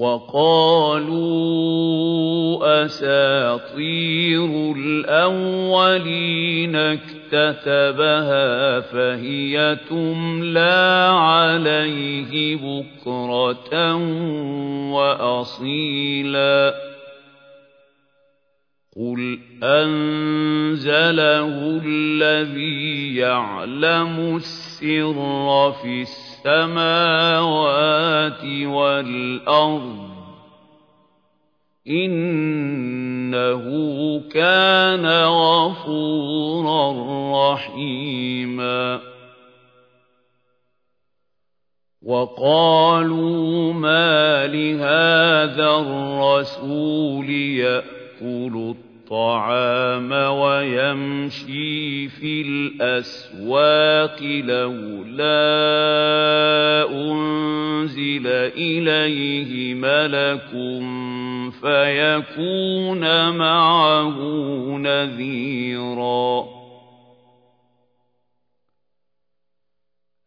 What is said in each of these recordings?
وقالوا أساطير الأولين اكتتبها فهي تملى عليه بكرة وأصيلا. قل أنزله الذي يعلم السر في السر السماوات والأرض إنه كان غفورا رحيما. وقالوا ما لهذا الرسول يأكل الطعام؟ ويمشي في الأسواق لولا أنزل إليه ملك فيكون معه نذيرا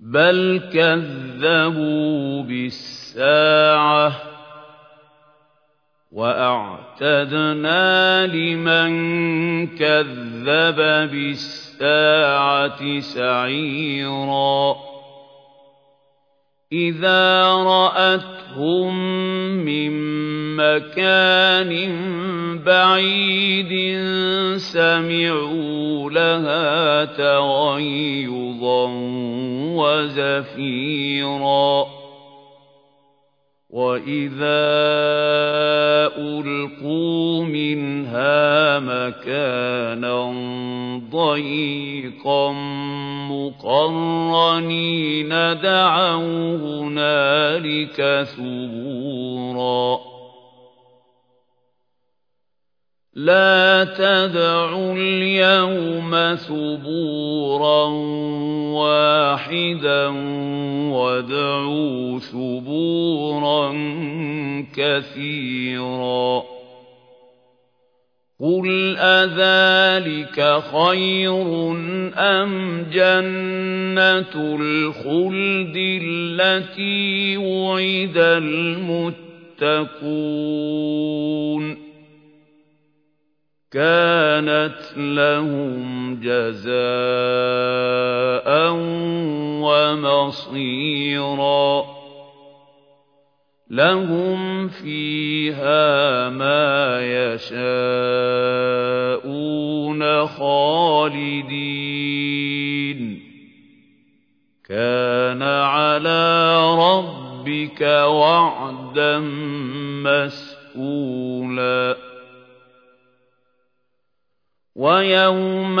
بل كذبوا بالساعة وأعتدنا لمن كذب بالساعة سعيرا إذا رأتهم من مكان بعيد سمعوا لها تغيظا وزفيرا وَإِذَا أُلْقُوا مِنْهَا مَكَانًا ضَيِّقًا مُقَرَّنِينَ دَعَوْا هُنَالِكَ ثُبُورًا لا تدعوا اليوم ثبورا واحدا وادعوا ثبورا كثيرا. قل أذلك خير أم جنة الخلد التي وعد المتقون كانت لهم جزاء ومصيرا لهم فيها ما يشاءون خالدين كان على ربك وعدا مسئولا وَيَوْمَ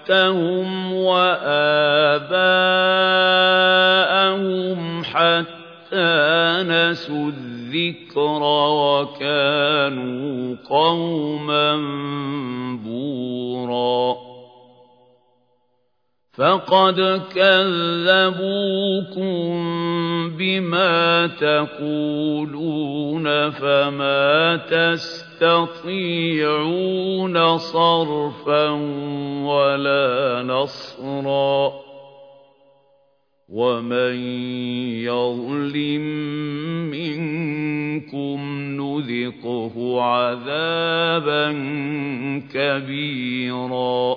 متعتهم وآباءهم حتى نسوا الذكر وكانوا قوما بورا. فقد كذبوكم بما تقولون فما تستطيعون يستطيعون صرفا ولا نصرا ومن يظلم منكم نذقه عذابا كبيرا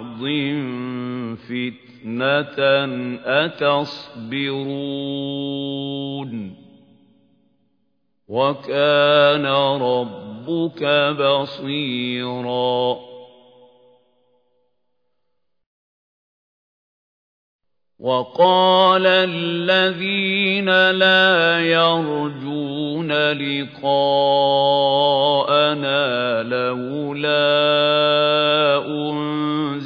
فِتْنَةً أَتَصْبِرُونَ وَكَانَ رَبُّكَ بَصِيرًا وَقَالَ الَّذِينَ لَا يَرْجُونَ لِقَاءَنَا لَوْلَا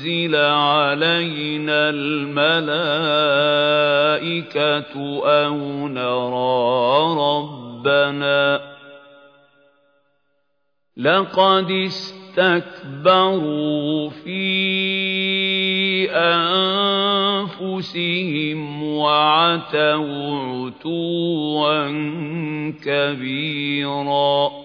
أُنزِلَ عَلَيْنَا الْمَلَائِكَةُ أَوْ نَرَىٰ رَبَّنَا لَقَدِ اسْتَكْبَرُوا فِي أَنفُسِهِمْ وعتوا عتوا كبيرا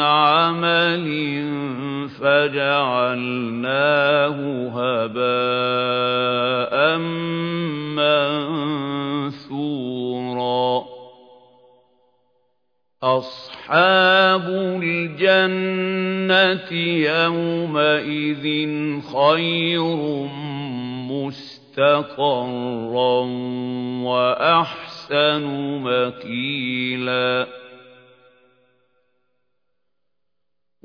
عمل فجعلناه هباء منثورا. أصحاب الجنة يومئذ خير مستقرا وأحسن مكيلا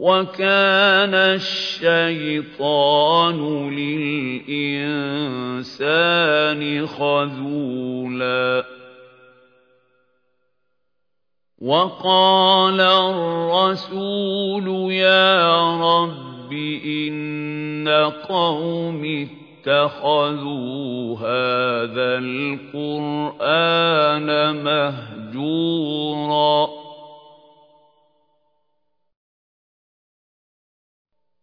وكان الشيطان للإنسان خذولا. وقال الرسول يا رب إن قوم اتخذوا هذا القرآن مهجورا.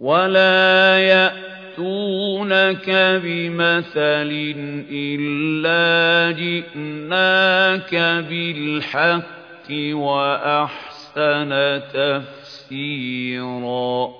ولا يأتونك بمثل إلا جئناك بالحق وأحسن تفسيرا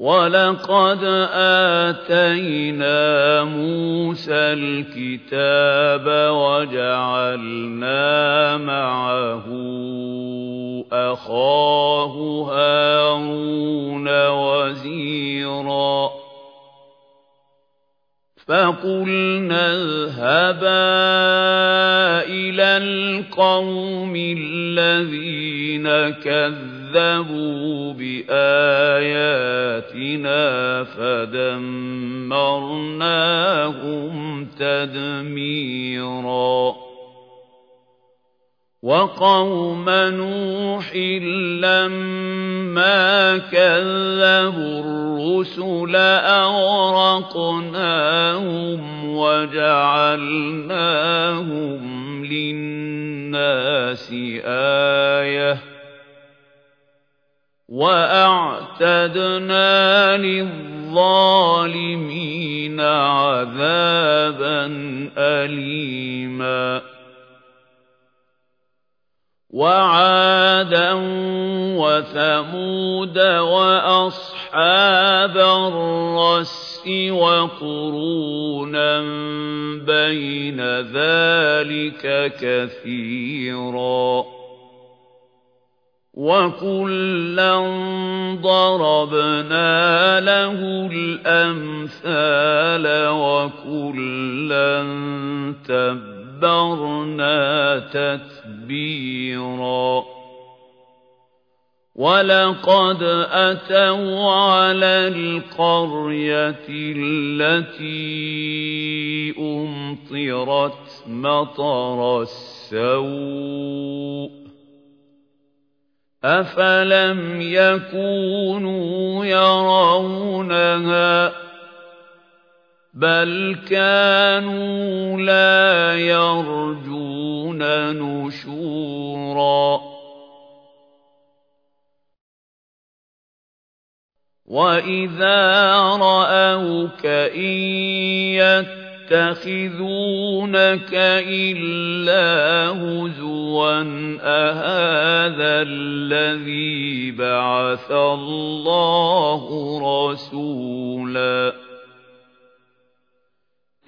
ولقد آتينا موسى الكتاب وجعلنا معه أخاه هارون وزيرا فَقُلْنَا اذْهَبَا إِلَى الْقَوْمِ الَّذِينَ كَذَّبُوا بِآيَاتِنَا فَدَمَّرْنَاهُمْ تَدْمِيرًا وَقَوْمَ نُوحٍ لَّمَّا كَذَّبُوا الرُّسُلَ أَغْرَقْنَاهُمْ وَجَعَلْنَاهُمْ لِلنَّاسِ آيَةً وَأَعْتَدْنَا لِلظَّالِمِينَ عَذَابًا أَلِيمًا وَعَادًا وَثَمُودَ وَأَصْحَابَ الرَّسِّ وَقُرُونًا بَيْنَ ذَلِكَ كَثِيرًا وَكُلًّا ضَرَبْنَا لَهُ الْأَمْثَالَ وَكُلًّا تَبَّرْنَا تَتْبِيرًا وَلَقَدْ أَتَوْا عَلَى الْقَرْيَةِ الَّتِي أُمْطِرَتْ مَطَرَ السَّوْءِ أَفَلَمْ يَكُونُوا يَرَوْنَهَا بَلْ كَانُوا لَا يَرْجُونَ نُشُورًا وَإِذَا رَأَوْكَ إِن يَتَّخِذُونَكَ إِلَّا هُزُوًا أَهَٰذَا الَّذِي بَعَثَ اللَّهُ رَسُولًا؟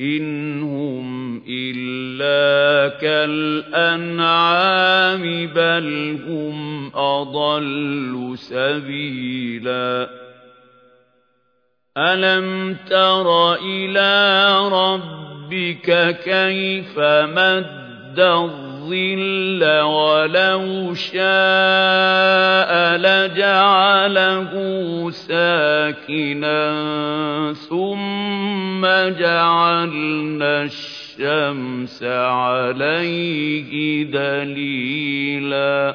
إِنْ هُمْ إِلَّا كَالْأَنْعَامِ بَلْ هُمْ أَضَلُّ سَبِيلًا أَلَمْ تَرَ إِلَىٰ رَبِّكَ كَيْفَ مَدَّ الظِّلَّ وَلَوْ شَاءَ لَجَعَلَهُ سَاكِنًا ثُمَّ جَعَلْنَا الشَّمْسَ عَلَيْهِ دَلِيلًا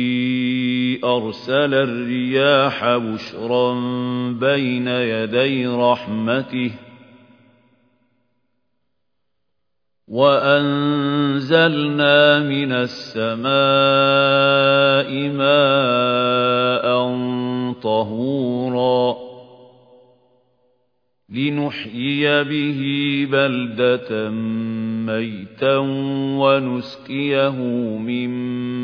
أَرْسَلَ الرِّيَاحَ بُشْرًا بَيْنَ يَدَيْ رَحْمَتِهِ وَأَنزَلْنَا مِنَ السَّمَاءِ مَاءً طَهُورًا لِنُحْيِيَ بِهِ بَلْدَةً مَّيْتًا وَنُسْقِيَهُ مِمَّا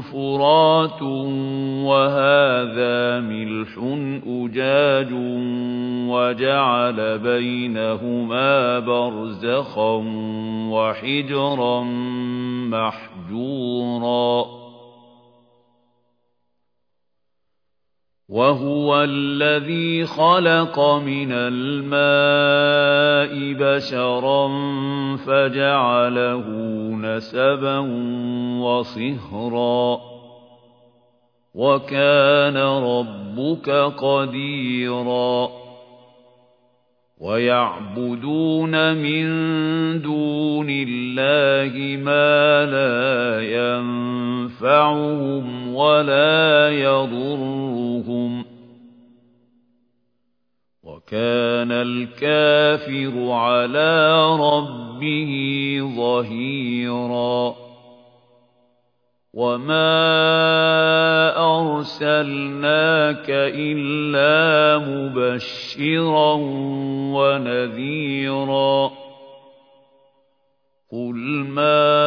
فُرَاتٌ وَهَٰذَا مِلْحٌ أُجَاجٌ وَجَعَلَ بَيْنَهُمَا بَرْزَخًا وَحِجْرًا مَّحْجُورًا وَهُوَ الَّذِي خَلَقَ مِنَ الْمَاءِ بَشَرًا فَجَعَلَهُ نَسَبًا وَصِهْرًا ۗ. وَكَانَ رَبُّكَ قَدِيرًا. وَيَعْبُدُونَ مِن دُونِ اللَّهِ مَا لَا يَنفَعُهُمْ وَلَا يَضُرُّهُمْ ۗ. وَكَانَ الْكَافِرُ عَلَىٰ رَبِّهِ ظَهِيرًا. وَمَا أَرْسَلْنَاكَ إِلَّا مُبَشِّرًا وَنَذِيرًا. قُلْ مَا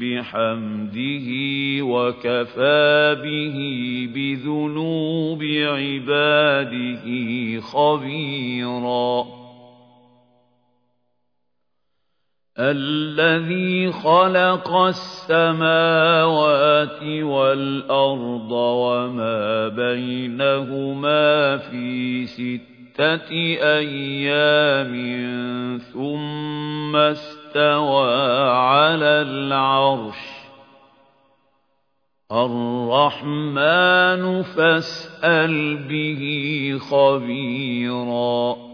بِحَمْدِهِ وَكَفَىٰ بِهِ بِذُنُوبِ عِبَادِهِ خَبِيرًا. الَّذِي خَلَقَ السَّمَاوَاتِ وَالْأَرْضَ وَمَا بَيْنَهُمَا فِي سِتَّةِ أَيَّامٍ ثُمَّ عَلَى الْعَرْشِ ۚ. الرَّحْمَٰنُ فَاسْأَلْ بِهِ خَبِيرًا.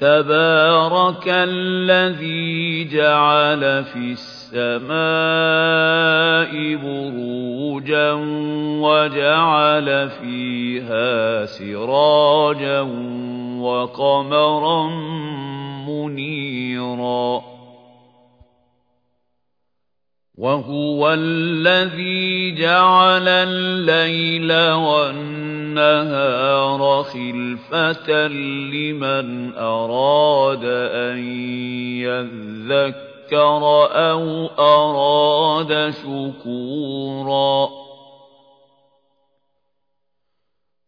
تَبَارَكَ الَّذِي جَعَلَ فِي السَّمَاءِ بُرُوجًا وَجَعَلَ فِيهَا سِرَاجًا وَقَمَرًا مُّنِيرًا. وَهُوَ الَّذِي جَعَلَ اللَّيْلَ وَالنَّهَارَ خِلْفَةً لِّمَنْ أَرَادَ أَن يَذَّكَّرَ أَوْ أَرَادَ شُكُورًا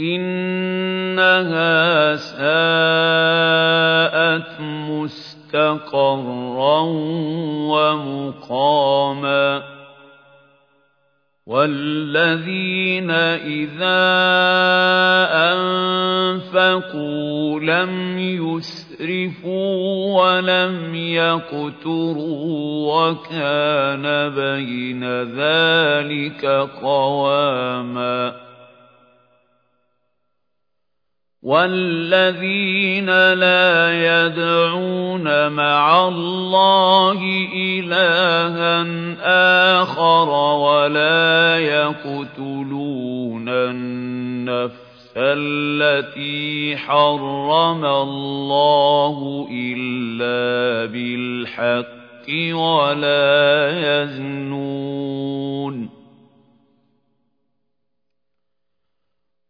إنها ساءت مستقرا ومقاما. والذين إذا أنفقوا لم يسرفوا ولم يقتروا وكان بين ذلك قواما. والذين لا يدعون مع الله إلها آخر ولا يقتلون النفس التي حرم الله إلا بالحق ولا يزنون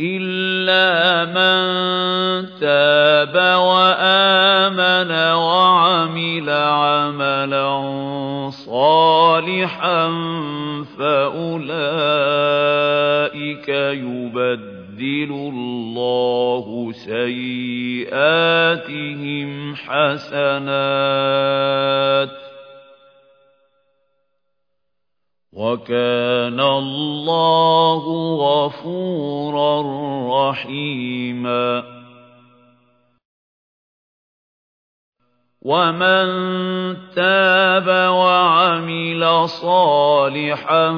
إلا من تاب وآمن وعمل عملا صالحا فأولئك يبدل الله سيئاتهم حسنات وكان الله غفورا رحيما. ومن تاب وعمل صالحا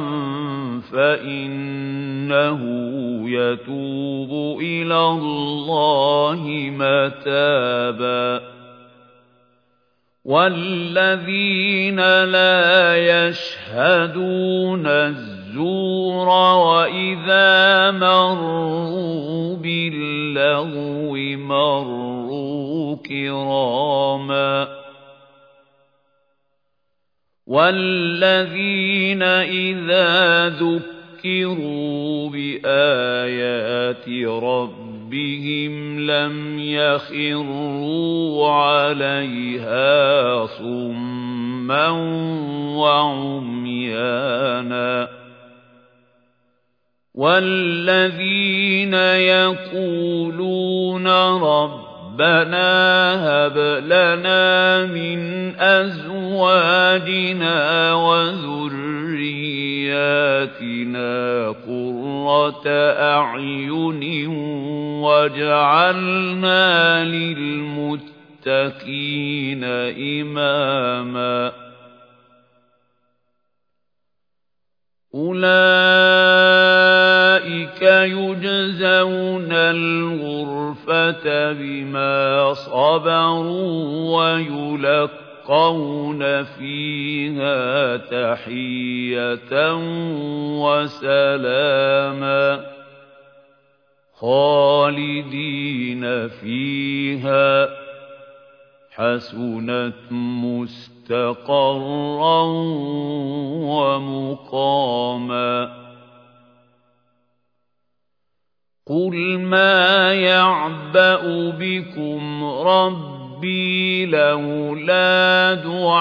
فإنه يتوب إلى الله متابا. والذين لا يشهدون الزور وإذا مروا باللغو مروا كراما والذين إذا ذكروا بآيات ربهم ربهم لم يخروا عليها صما وعميانا والذين يقولون ربنا هب لنا من أزواجنا وذرياتنا قرة أعين وجعلنا للمتقين إماما. أولئك يجزون الغرفة بما صبروا ويلقون فيها تحية وسلاما. خالدين فيها. حسنت مستقرا ومقاما. قل ما يعبأ بكم ربي لولا دعاؤكم